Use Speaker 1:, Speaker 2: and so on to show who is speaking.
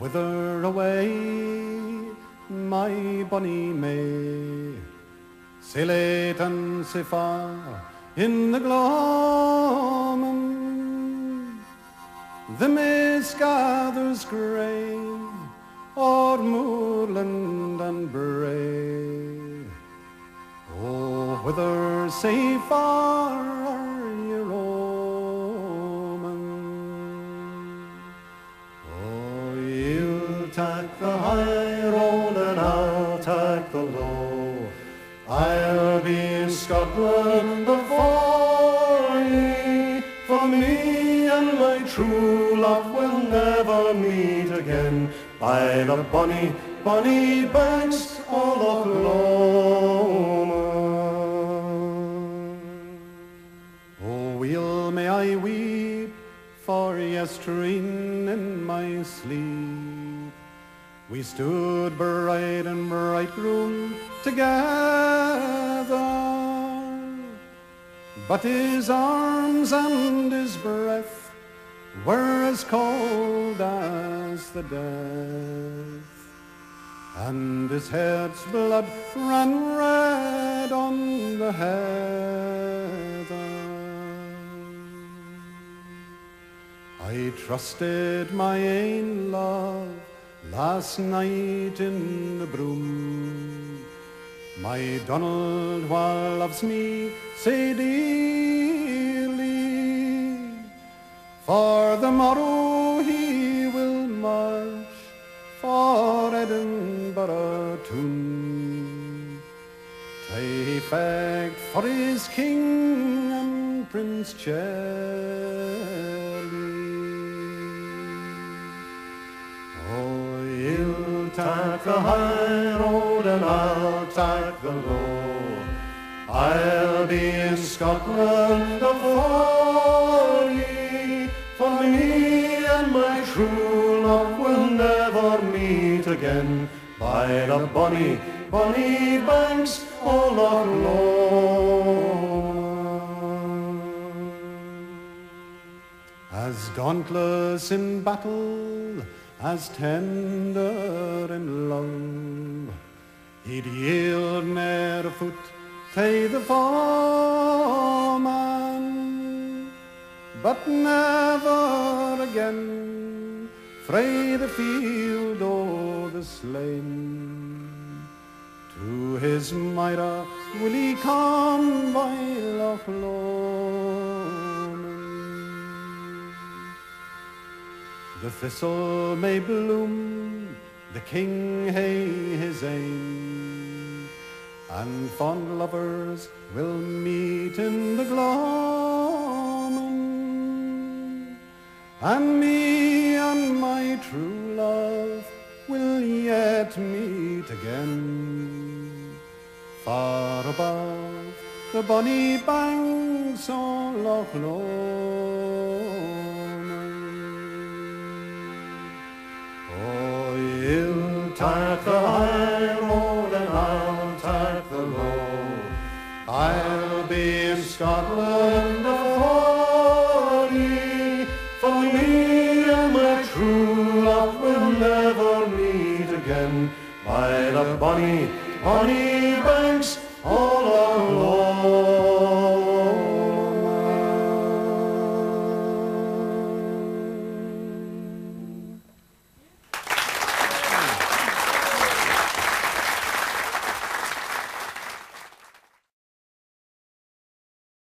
Speaker 1: whither away, my bonny May? Sae late and sae far in the gloaming, the mist gathers grey o'er moorland and brae. Oh, whither sae far
Speaker 2: take the high road and I'll take the low. I'll be in Scotland before ye. For me and my true love will never meet again by the bonny, bonny banks of Lomond.
Speaker 1: Oh, weel may I weep for yestreen in my sleep. We stood bride and bridegroom together, but his arms and his breath were as cold as the death, and his head's blood ran red on the heather. I trusted my ain love last night in the broom. My Donald wha loves me sae dearly. For the morrow he will march for Edinburgh town. Tae fact for his king and Prince Charlie.
Speaker 2: Take the high road and I'll take the low. I'll be in Scotland before ye. For me and my true love will never meet again by the bonny, bonny banks of Loch Lomond.
Speaker 1: As dauntless in battle, as tender in love, he'd yield ne'er a foot to the foeman, but never again frae the field o' the slain. To his Moira will he come by Loch Lomond. The thistle may bloom, the king hae his ain, and fond lovers will meet in the gloaming, and me and my true love will yet meet again, far above the bonny banks o' Loch Lomond.
Speaker 2: You'll take the high road and I'll take the low. I'll be in Scotland before ye. For me and my true love will never meet again by the bonny,